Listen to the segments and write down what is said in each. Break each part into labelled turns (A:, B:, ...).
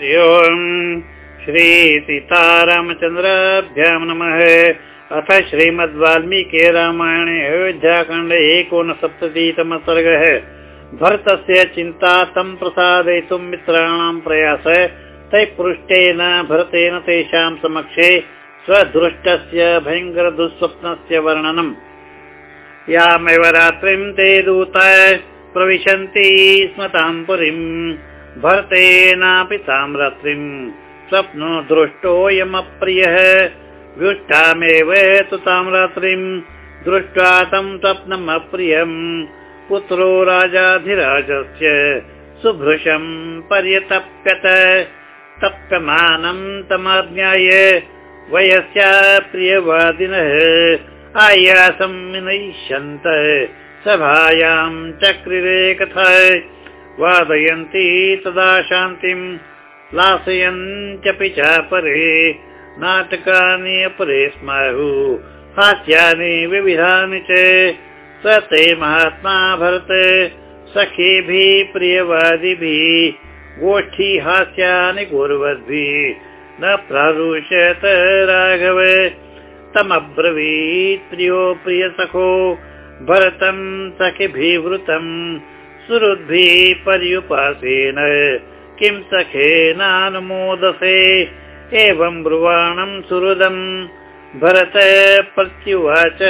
A: श्रीसीतारामचन्द्राभ्यां नमः। अथ श्रीमद्वाल्मीकि रामायणे अयोध्याखण्डे एकोनसप्ततितमः सर्गः भरतस्य चिन्ता तं प्रसादयितुं मित्राणां प्रयास तैः पृष्टेन भरतेन तेषां समक्षे स्वदृष्टस्य भयङ्करदुःस्वप्नस्य वर्णनम्। यामेव रात्रिं ते दूता प्रविशन्ति स्म तां पुरीम् भरतेनापि तां रात्रिम् स्वप्नो दृष्टोऽयमप्रियः व्युष्टामेव तु तां रात्रिम् दृष्ट्वा तं स्वप्नम् अप्रियम्। पुत्रो राजाधिराजस्य सुभृशम् पर्यतप्यत। तप्यमानम् तमाज्ञाय वयस्या प्रियवादिनः। आयासं विनयिष्यन्त सभायां चक्रिरे कथा वादयन्ति तदा शान्तिम् लासयन्त्यपि च परे नाटकानि अपरे स्मु हास्यानि विविधानि च स ते महात्मा भरत सखीभिः प्रियवादिभिः गोष्ठी हास्यानि कुर्वद्भिः न प्रारुष्यत राघव। तमब्रवीत् प्रियो प्रियसखो भरतम् सखिभिवृतम् सुहृद्भिः पर्युपासेन। किं सखेनानुमोदसे एवं ब्रुवाणम् सुहृदम् भरत प्रत्युवाच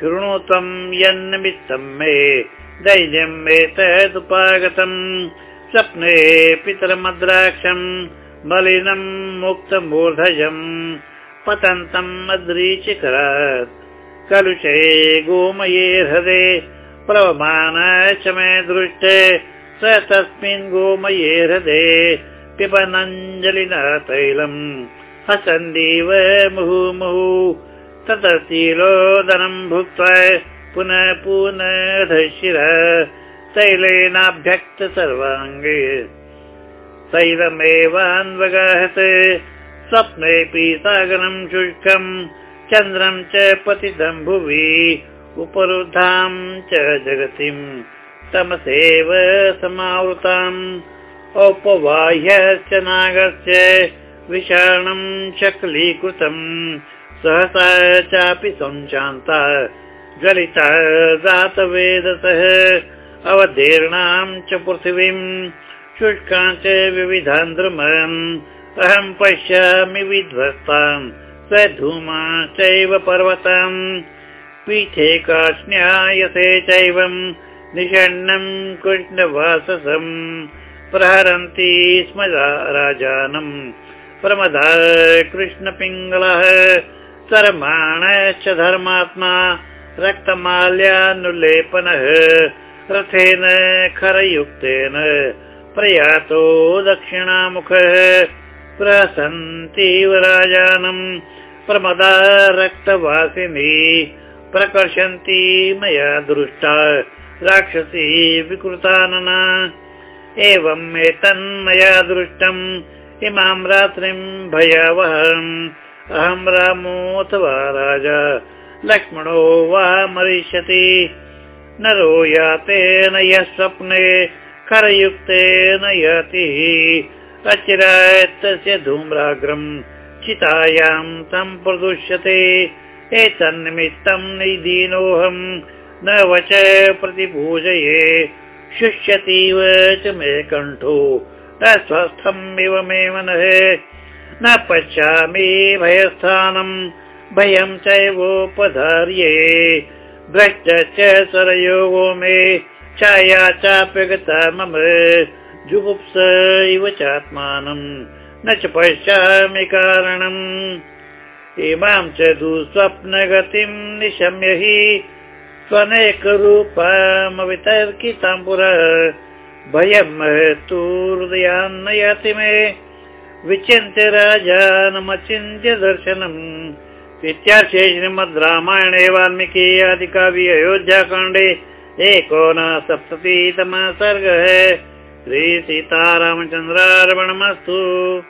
A: शृणु त्वम् यन्निमित्तम् मे दैन्यम् एतदुपागतम् स्वप्ने पितरमद्राक्षम् मलिनम् मुक्तमूर्धजम् पतन्तम् अद्रीचिकरात्। कलुषे गोमये हृदे प्लवमान च मे दृष्टे स तस्मिन् गोमये हृदे पिबनञ्जलिना तैलम् हसन्दीव मुहुमुहु ततशीलोदनम् भुक्त्वा पुनः पुनः शिर तैलेनाभ्यक्त सर्वाङ्गे। तैलमेवान्वगाहत् स्वप्नेऽपि सागरम् शुष्कम् चन्द्रम् च पतितम् भुवि उपरुद्धाम् च जगतिम् तमसेव समावृताम्। औपवाह्यश्च नागस्य विषाणम् शकलीकृतम् सहसा चापि सञ्चान्ता ज्वलिता जातवेदसः। अवतीर्णाम् च पृथिवीम् शुष्का च विविधान् अहम् पश्यामि विध्वस्ताम् चैव पर्वताम् पीठे काष्ण्यायसे चैवम् निषण्णम् कृष्णवाससम् प्रहरन्ति स्म राजानम् प्रमदा कृष्णपिङ्गलः सरमाणश्च धर्मात्मा रक्तमाल्यानुलेपनः रथेन खरयुक्तेन प्रयातो दक्षिणामुखः प्रसन्तीव राजानम् प्रमदा रक्तवासिनी प्रकर्षन्ति मया दृष्टा राक्षसी विकृतानना। एवम् एतन्मया दृष्टम् इमां रात्रिम् भयावहम्। अहम् रामोऽथवा राजा लक्ष्मणो वा मरिष्यति। नरो यातेन यः स्वप्ने करयुक्तेन याति। अचिरायत्तस्य धूम्राग्रम् चितायाम् तम् प्रदुष्यते एतन्निमित्तम् निदीनोऽहम् न वच प्रतिपूजये। शुष्यतीव च मे कण्ठो। अस्वस्थम् इव मे मनः। न पश्यामि भयस्थानम्। भयम् चैवोपधार्ये। भ्रष्टश्च सरयोगो मे। छाया चाप्यगता मम। जुगुप्स इव चात्मानम्। न च पश्यामि कारणम् इमां च दुःस्वप्नगतिम् निशम्य हि स्वनेकरूपमवितर्किताम् पुरः। भयम् तु हृदयान्नयति मे। विचिन्त्य राजानमचिन्त्य दर्शनम्। इत्यार्थे श्रीमद् रामायणे वाल्मीकि आदिकाव्य अयोध्याकाण्डे एकोनसप्ततितमः सर्गः श्रीसीतारामचन्द्रार्पणमस्तु